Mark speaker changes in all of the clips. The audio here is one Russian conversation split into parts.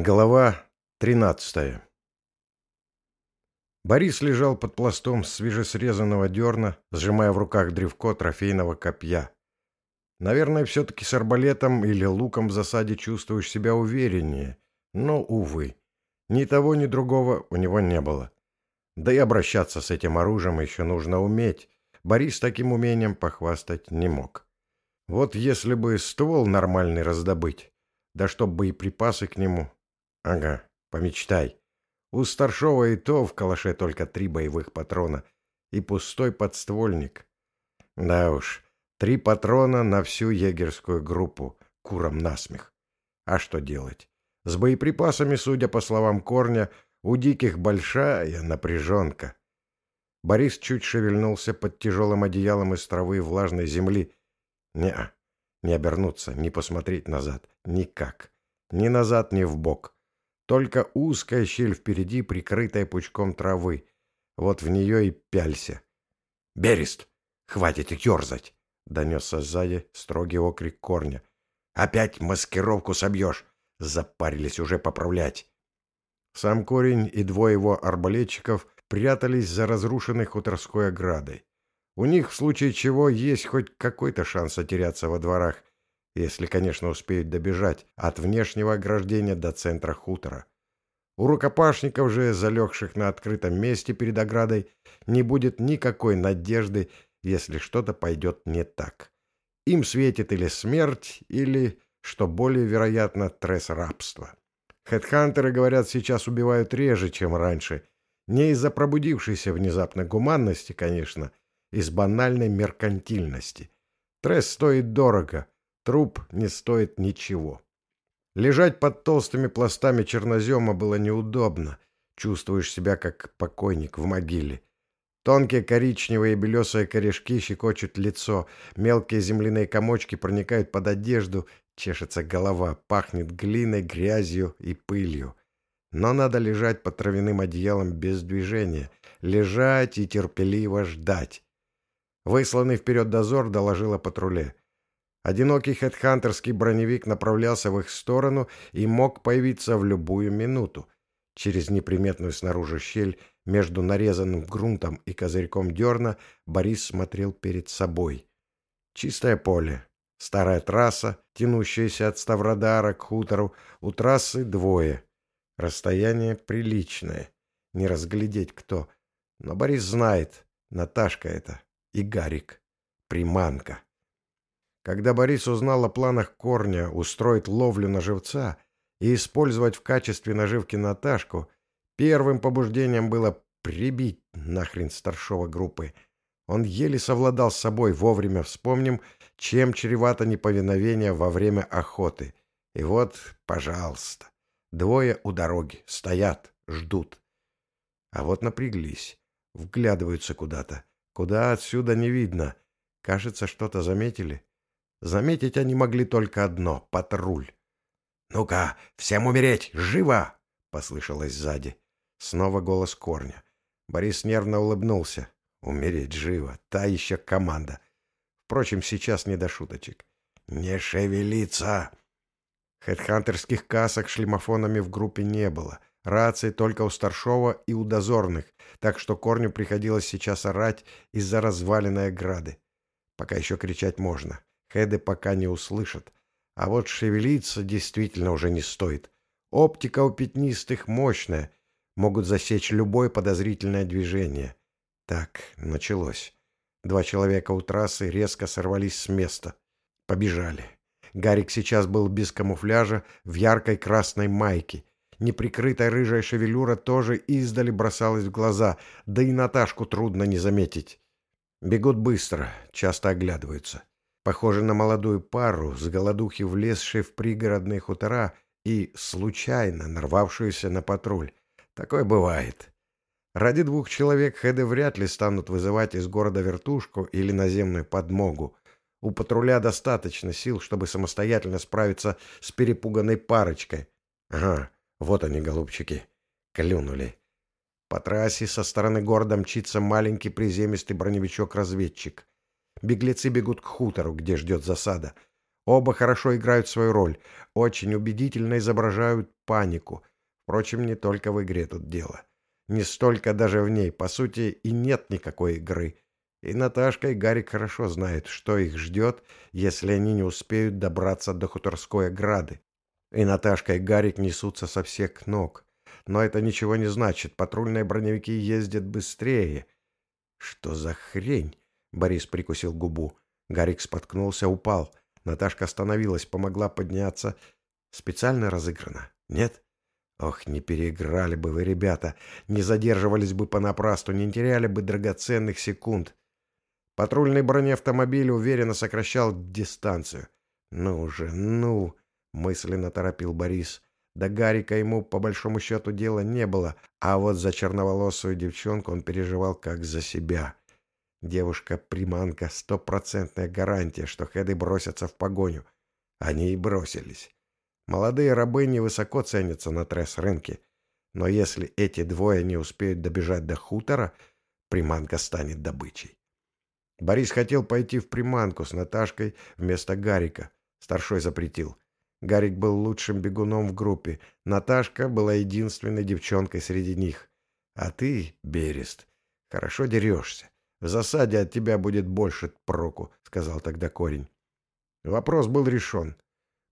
Speaker 1: Глава тринадцатая Борис лежал под пластом свежесрезанного дерна, сжимая в руках древко трофейного копья. Наверное, все-таки с арбалетом или луком в засаде чувствуешь себя увереннее, но, увы, ни того, ни другого у него не было. Да и обращаться с этим оружием еще нужно уметь. Борис таким умением похвастать не мог. Вот если бы ствол нормальный раздобыть, да чтоб боеприпасы к нему, Ага, помечтай. У старшего и то в калаше только три боевых патрона и пустой подствольник. Да уж, три патрона на всю егерскую группу, куром насмех. А что делать? С боеприпасами, судя по словам Корня, у диких большая напряженка. Борис чуть шевельнулся под тяжелым одеялом из травы и влажной земли. Не, не обернуться, не посмотреть назад. Никак. Ни назад, ни в бок. Только узкая щель впереди, прикрытая пучком травы. Вот в нее и пялься. «Берест! Хватит ерзать!» — донесся сзади строгий окрик корня. «Опять маскировку собьешь!» — запарились уже поправлять. Сам корень и двое его арбалетчиков прятались за разрушенной хуторской оградой. У них, в случае чего, есть хоть какой-то шанс отеряться во дворах, если, конечно, успеют добежать от внешнего ограждения до центра хутора. У рукопашников же, залегших на открытом месте перед оградой, не будет никакой надежды, если что-то пойдет не так. Им светит или смерть, или, что более вероятно, тресс рабства. Хедхантеры, говорят, сейчас убивают реже, чем раньше. Не из-за пробудившейся внезапно гуманности, конечно, из банальной меркантильности. Тресс стоит дорого — Труп не стоит ничего. Лежать под толстыми пластами чернозема было неудобно. Чувствуешь себя как покойник в могиле. Тонкие коричневые и белесые корешки щекочут лицо, мелкие земляные комочки проникают под одежду, чешется голова, пахнет глиной, грязью и пылью. Но надо лежать под травяным одеялом без движения, лежать и терпеливо ждать. Высланный вперед дозор доложил о патруле. Одинокий хедхантерский броневик направлялся в их сторону и мог появиться в любую минуту. Через неприметную снаружи щель между нарезанным грунтом и козырьком дерна Борис смотрел перед собой. Чистое поле, старая трасса, тянущаяся от Ставродара к хутору, у трассы двое. Расстояние приличное, не разглядеть кто. Но Борис знает, Наташка это и Гарик, приманка. Когда Борис узнал о планах Корня устроить ловлю на живца и использовать в качестве наживки Наташку, первым побуждением было прибить нахрен старшего группы. Он еле совладал с собой, вовремя вспомним, чем чревато неповиновение во время охоты. И вот, пожалуйста, двое у дороги, стоят, ждут. А вот напряглись, вглядываются куда-то. Куда отсюда не видно. Кажется, что-то заметили. Заметить они могли только одно — патруль. «Ну-ка, всем умереть! Живо!» — послышалось сзади. Снова голос корня. Борис нервно улыбнулся. «Умереть живо! Та еще команда!» Впрочем, сейчас не до шуточек. «Не шевелиться!» Хедхантерских касок шлемофонами в группе не было. Рации только у старшова и у дозорных, так что корню приходилось сейчас орать из-за разваленной ограды. Пока еще кричать можно. Хеды пока не услышат. А вот шевелиться действительно уже не стоит. Оптика у пятнистых мощная. Могут засечь любое подозрительное движение. Так, началось. Два человека у трассы резко сорвались с места. Побежали. Гарик сейчас был без камуфляжа, в яркой красной майке. Неприкрытая рыжая шевелюра тоже издали бросалась в глаза, да и Наташку трудно не заметить. Бегут быстро, часто оглядываются. Похоже на молодую пару, с голодухи влезшей в пригородные хутора и случайно нарвавшуюся на патруль. Такое бывает. Ради двух человек хеды вряд ли станут вызывать из города вертушку или наземную подмогу. У патруля достаточно сил, чтобы самостоятельно справиться с перепуганной парочкой. Ага, вот они, голубчики. Клюнули. По трассе со стороны города мчится маленький приземистый броневичок-разведчик. Беглецы бегут к хутору, где ждет засада. Оба хорошо играют свою роль, очень убедительно изображают панику. Впрочем, не только в игре тут дело. Не столько даже в ней, по сути, и нет никакой игры. И Наташка, и Гарик хорошо знают, что их ждет, если они не успеют добраться до хуторской ограды. И Наташка, и Гарик несутся со всех ног. Но это ничего не значит, патрульные броневики ездят быстрее. Что за хрень? Борис прикусил губу. Гарик споткнулся, упал. Наташка остановилась, помогла подняться. Специально разыграно? Нет? Ох, не переиграли бы вы, ребята, не задерживались бы понапрасну, не теряли бы драгоценных секунд. Патрульный бронеавтомобиль уверенно сокращал дистанцию. «Ну же, ну!» — мысленно торопил Борис. До Гарика ему, по большому счету, дела не было, а вот за черноволосую девчонку он переживал как за себя. Девушка-приманка — стопроцентная гарантия, что хеды бросятся в погоню. Они и бросились. Молодые рабыни высоко ценятся на тресс-рынке. Но если эти двое не успеют добежать до хутора, приманка станет добычей. Борис хотел пойти в приманку с Наташкой вместо Гарика. Старшой запретил. Гарик был лучшим бегуном в группе. Наташка была единственной девчонкой среди них. А ты, Берест, хорошо дерешься. В засаде от тебя будет больше проку, сказал тогда корень. Вопрос был решен.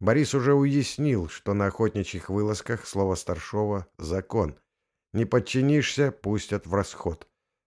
Speaker 1: Борис уже уяснил, что на охотничьих вылазках слово старшова — закон. Не подчинишься — пустят в расход.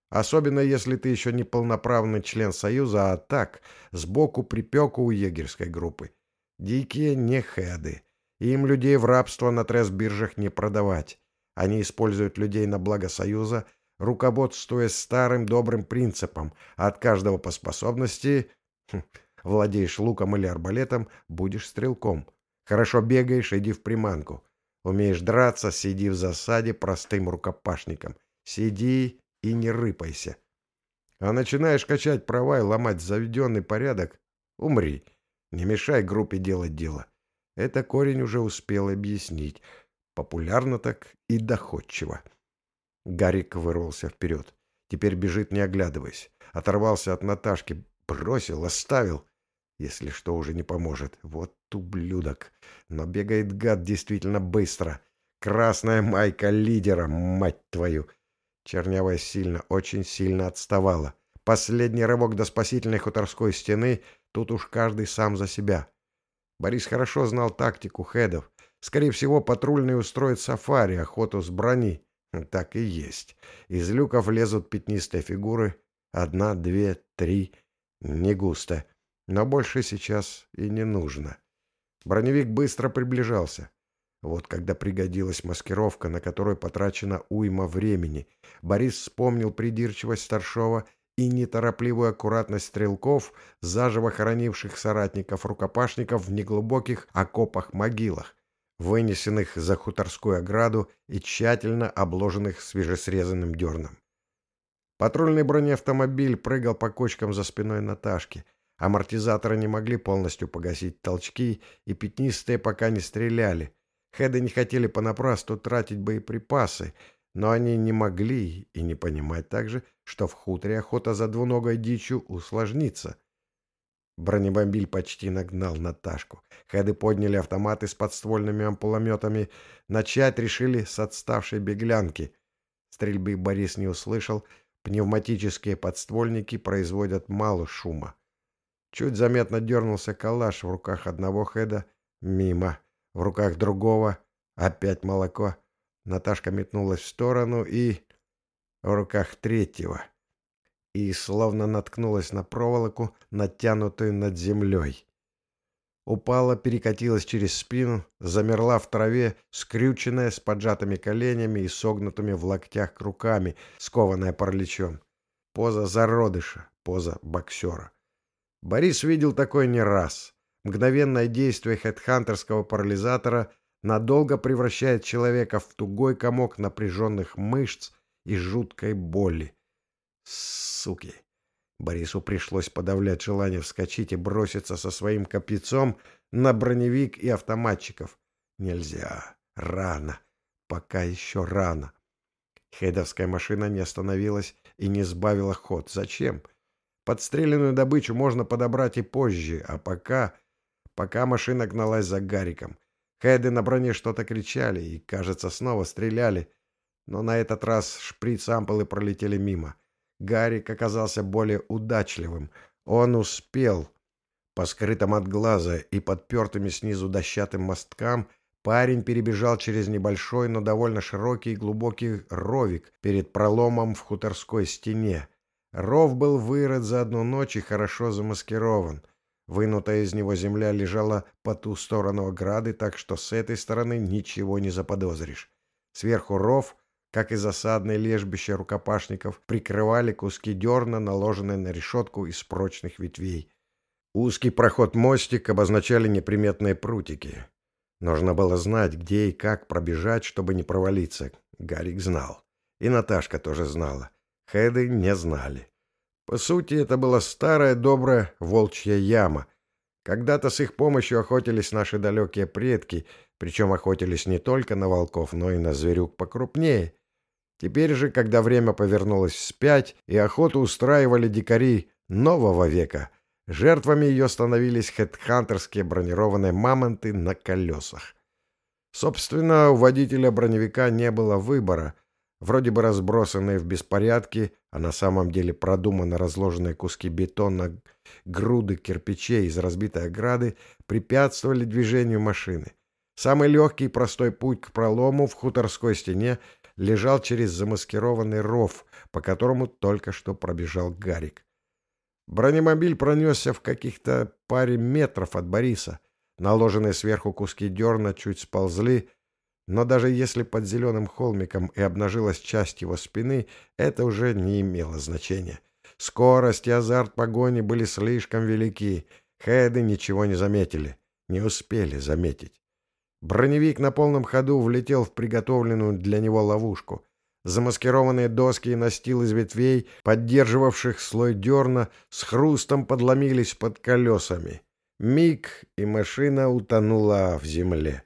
Speaker 1: Особенно, если ты еще не полноправный член Союза, а так, сбоку припеку у егерской группы. Дикие не хеды. Им людей в рабство на тресс-биржах не продавать. Они используют людей на благо Союза, руководствуясь старым добрым принципом. От каждого по способности... Хм, Владеешь луком или арбалетом, будешь стрелком. Хорошо бегаешь, иди в приманку. Умеешь драться, сиди в засаде простым рукопашником. Сиди и не рыпайся. А начинаешь качать права и ломать заведенный порядок — умри. Не мешай группе делать дело. Это корень уже успел объяснить. Популярно так и доходчиво. Гарик вырвался вперед. Теперь бежит, не оглядываясь. Оторвался от Наташки, бросил, оставил. Если что, уже не поможет. Вот ублюдок. Но бегает гад действительно быстро. Красная майка лидера, мать твою. Чернявая сильно, очень сильно отставала. Последний рывок до спасительной хуторской стены, тут уж каждый сам за себя. Борис хорошо знал тактику хедов. Скорее всего, патрульные устроят сафари, охоту с брони. Так и есть. Из люков лезут пятнистые фигуры. Одна, две, три. Не густо. Но больше сейчас и не нужно. Броневик быстро приближался. Вот когда пригодилась маскировка, на которую потрачена уйма времени, Борис вспомнил придирчивость старшова и неторопливую аккуратность стрелков, заживо хоронивших соратников-рукопашников в неглубоких окопах-могилах, вынесенных за хуторскую ограду и тщательно обложенных свежесрезанным дерном. Патрульный бронеавтомобиль прыгал по кочкам за спиной Наташки — Амортизаторы не могли полностью погасить толчки, и пятнистые пока не стреляли. Хеды не хотели понапрасну тратить боеприпасы, но они не могли и не понимать также, что в хуторе охота за двуногой дичью усложнится. Бронебомбиль почти нагнал Наташку. Хеды подняли автоматы с подствольными ампулометами. Начать решили с отставшей беглянки. Стрельбы Борис не услышал. Пневматические подствольники производят мало шума. Чуть заметно дернулся калаш в руках одного хеда. Мимо. В руках другого. Опять молоко. Наташка метнулась в сторону и... В руках третьего. И словно наткнулась на проволоку, натянутую над землей. Упала, перекатилась через спину, замерла в траве, скрюченная, с поджатыми коленями и согнутыми в локтях руками, скованная параличом. Поза зародыша, поза боксера. Борис видел такое не раз. Мгновенное действие хедхантерского парализатора надолго превращает человека в тугой комок напряженных мышц и жуткой боли. Суки! Борису пришлось подавлять желание вскочить и броситься со своим копьяцом на броневик и автоматчиков. Нельзя. Рано. Пока еще рано. Хедовская машина не остановилась и не сбавила ход. Зачем? — Подстреленную добычу можно подобрать и позже, а пока... пока машина гналась за Гариком. Хеды на броне что-то кричали и, кажется, снова стреляли. Но на этот раз шприц-ампулы пролетели мимо. Гарик оказался более удачливым. Он успел. По скрытым от глаза и подпертыми снизу дощатым мосткам парень перебежал через небольшой, но довольно широкий и глубокий ровик перед проломом в хуторской стене. Ров был вырыт за одну ночь и хорошо замаскирован. Вынутая из него земля лежала по ту сторону ограды, так что с этой стороны ничего не заподозришь. Сверху ров, как и засадное лежбище рукопашников, прикрывали куски дерна, наложенные на решетку из прочных ветвей. Узкий проход-мостик обозначали неприметные прутики. Нужно было знать, где и как пробежать, чтобы не провалиться. Гарик знал. И Наташка тоже знала. Хеды не знали. По сути, это была старая добрая волчья яма. Когда-то с их помощью охотились наши далекие предки, причем охотились не только на волков, но и на зверюк покрупнее. Теперь же, когда время повернулось вспять, и охоту устраивали дикари нового века, жертвами ее становились хедхантерские бронированные мамонты на колесах. Собственно, у водителя броневика не было выбора — вроде бы разбросанные в беспорядке, а на самом деле продуманно разложенные куски бетона, груды кирпичей из разбитой ограды препятствовали движению машины. Самый легкий и простой путь к пролому в хуторской стене лежал через замаскированный ров, по которому только что пробежал Гарик. Бронемобиль пронесся в каких-то паре метров от Бориса. Наложенные сверху куски дерна чуть сползли, но даже если под зеленым холмиком и обнажилась часть его спины, это уже не имело значения. Скорость и азарт погони были слишком велики. Хеды ничего не заметили. Не успели заметить. Броневик на полном ходу влетел в приготовленную для него ловушку. Замаскированные доски и настил из ветвей, поддерживавших слой дерна, с хрустом подломились под колесами. Миг, и машина утонула в земле.